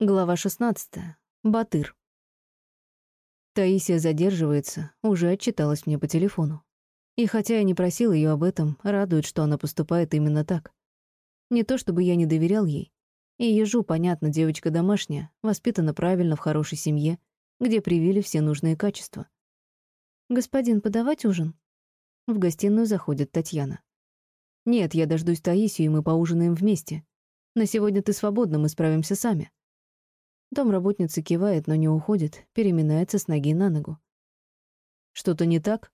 Глава 16. Батыр. Таисия задерживается, уже отчиталась мне по телефону. И хотя я не просил ее об этом, радует, что она поступает именно так. Не то чтобы я не доверял ей. И ежу, понятно, девочка домашняя, воспитана правильно в хорошей семье, где привили все нужные качества. «Господин, подавать ужин?» В гостиную заходит Татьяна. «Нет, я дождусь Таисию, и мы поужинаем вместе. На сегодня ты свободна, мы справимся сами». Домработница кивает, но не уходит, переминается с ноги на ногу. «Что-то не так?»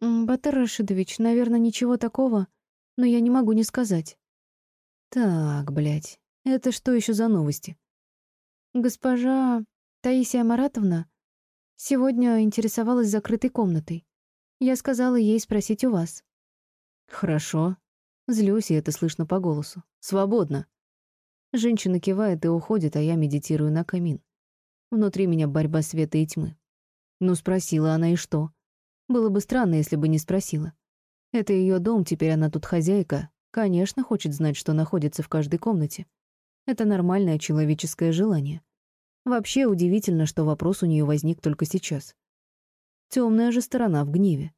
«Батыр Рашидович, наверное, ничего такого, но я не могу не сказать». «Так, блядь, это что еще за новости?» «Госпожа Таисия Маратовна сегодня интересовалась закрытой комнатой. Я сказала ей спросить у вас». «Хорошо». Злюсь, и это слышно по голосу. «Свободно». Женщина кивает и уходит, а я медитирую на камин. Внутри меня борьба света и тьмы. Ну, спросила она и что? Было бы странно, если бы не спросила. Это ее дом, теперь она тут хозяйка. Конечно, хочет знать, что находится в каждой комнате. Это нормальное человеческое желание. Вообще удивительно, что вопрос у нее возник только сейчас. Темная же сторона в гневе.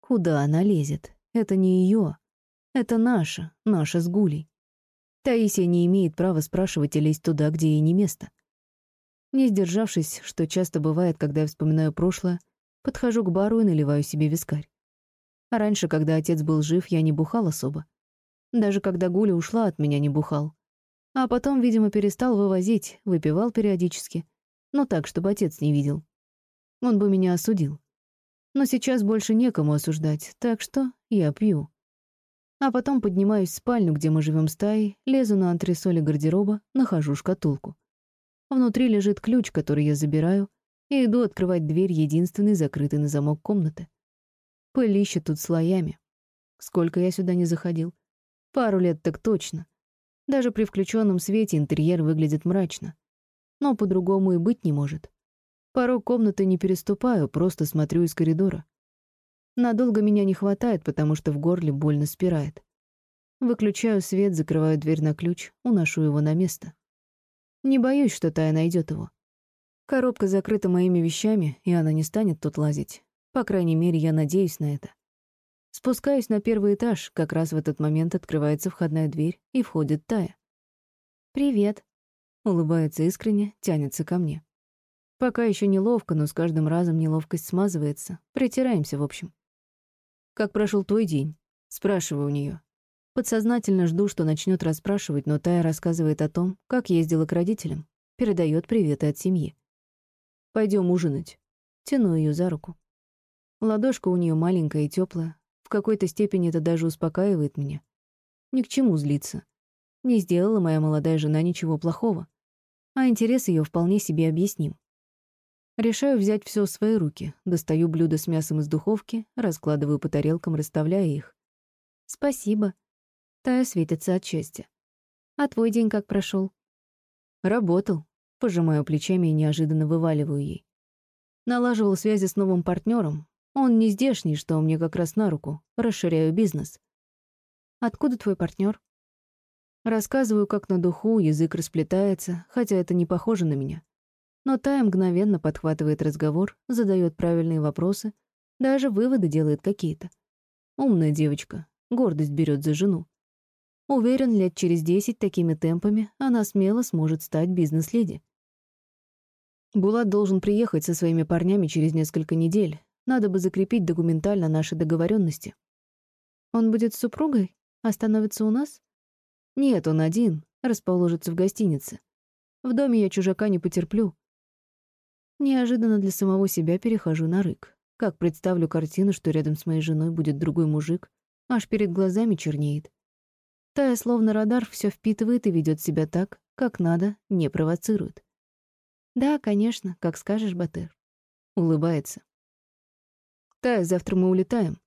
Куда она лезет? Это не ее. Это наша, наша с Гулей. Таисия не имеет права спрашивать и лезть туда, где ей не место. Не сдержавшись, что часто бывает, когда я вспоминаю прошлое, подхожу к бару и наливаю себе вискарь. А раньше, когда отец был жив, я не бухал особо. Даже когда Гуля ушла от меня, не бухал. А потом, видимо, перестал вывозить, выпивал периодически. Но так, чтобы отец не видел. Он бы меня осудил. Но сейчас больше некому осуждать, так что я пью. А потом поднимаюсь в спальню, где мы живем стаей, лезу на антресоли гардероба, нахожу шкатулку. Внутри лежит ключ, который я забираю, и иду открывать дверь единственной закрытой на замок комнаты. Пылище тут слоями. Сколько я сюда не заходил? Пару лет так точно. Даже при включенном свете интерьер выглядит мрачно. Но по-другому и быть не может. Порог комнаты не переступаю, просто смотрю из коридора. Надолго меня не хватает, потому что в горле больно спирает. Выключаю свет, закрываю дверь на ключ, уношу его на место. Не боюсь, что Тая найдет его. Коробка закрыта моими вещами, и она не станет тут лазить. По крайней мере, я надеюсь на это. Спускаюсь на первый этаж, как раз в этот момент открывается входная дверь, и входит Тая. «Привет», — улыбается искренне, тянется ко мне. Пока еще неловко, но с каждым разом неловкость смазывается. Притираемся, в общем. «Как прошел твой день?» Спрашиваю у нее. Подсознательно жду, что начнет расспрашивать, но Тая рассказывает о том, как ездила к родителям. Передает приветы от семьи. Пойдем ужинать. Тяну ее за руку. Ладошка у нее маленькая и теплая. В какой-то степени это даже успокаивает меня. Ни к чему злиться. Не сделала моя молодая жена ничего плохого. А интерес ее вполне себе объясним. Решаю взять все в свои руки, достаю блюдо с мясом из духовки, раскладываю по тарелкам, расставляя их. «Спасибо». Тая светится от счастья. «А твой день как прошел? «Работал». Пожимаю плечами и неожиданно вываливаю ей. Налаживал связи с новым партнером. Он не здешний, что мне как раз на руку. Расширяю бизнес. «Откуда твой партнер? Рассказываю, как на духу, язык расплетается, хотя это не похоже на меня. Но Тая мгновенно подхватывает разговор, задает правильные вопросы, даже выводы делает какие-то. Умная девочка, гордость берет за жену. Уверен, лет через десять такими темпами она смело сможет стать бизнес-леди. Булат должен приехать со своими парнями через несколько недель. Надо бы закрепить документально наши договоренности. Он будет с супругой? Остановится у нас? Нет, он один, расположится в гостинице. В доме я чужака не потерплю. Неожиданно для самого себя перехожу на рык. Как представлю картину, что рядом с моей женой будет другой мужик, аж перед глазами чернеет. Тая, словно радар, все впитывает и ведет себя так, как надо, не провоцирует. «Да, конечно, как скажешь, Батыр». Улыбается. «Тая, завтра мы улетаем».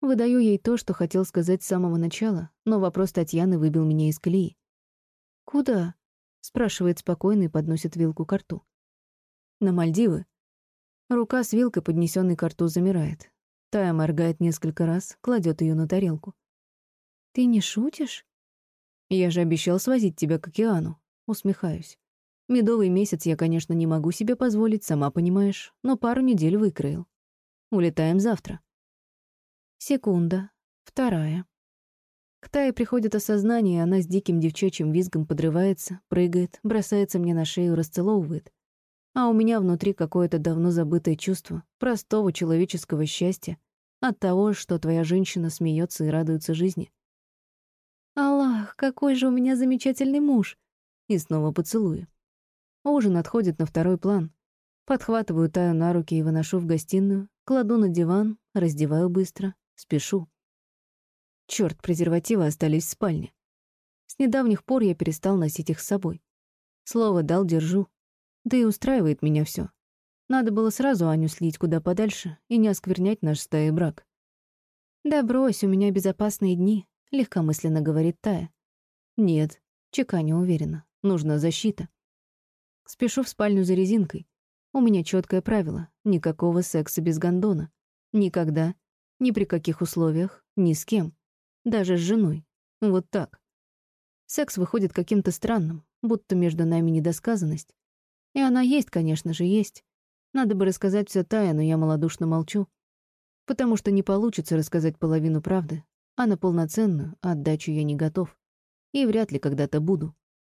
Выдаю ей то, что хотел сказать с самого начала, но вопрос Татьяны выбил меня из колеи. «Куда?» — спрашивает спокойно и подносит вилку к рту. На Мальдивы. Рука с вилкой, поднесенной к рту, замирает. Тая моргает несколько раз, кладет ее на тарелку. «Ты не шутишь?» «Я же обещал свозить тебя к океану», — усмехаюсь. Медовый месяц я, конечно, не могу себе позволить, сама понимаешь, но пару недель выкроил. Улетаем завтра. Секунда. Вторая. К Тае приходит осознание, она с диким девчачьим визгом подрывается, прыгает, бросается мне на шею, расцеловывает. А у меня внутри какое-то давно забытое чувство простого человеческого счастья от того, что твоя женщина смеется и радуется жизни. «Аллах, какой же у меня замечательный муж!» И снова поцелую. Ужин отходит на второй план. Подхватываю Таю на руки и выношу в гостиную, кладу на диван, раздеваю быстро, спешу. Черт, презервативы остались в спальне. С недавних пор я перестал носить их с собой. Слово дал, держу. Да и устраивает меня все. Надо было сразу Аню слить куда подальше и не осквернять наш стаи брак. «Да брось, у меня безопасные дни», — легкомысленно говорит Тая. «Нет», — чеканю уверенно, — «нужна защита». Спешу в спальню за резинкой. У меня четкое правило — никакого секса без гондона. Никогда, ни при каких условиях, ни с кем. Даже с женой. Вот так. Секс выходит каким-то странным, будто между нами недосказанность. И она есть, конечно же, есть. Надо бы рассказать все Тая, но я малодушно молчу. Потому что не получится рассказать половину правды, а на полноценную отдачу я не готов. И вряд ли когда-то буду.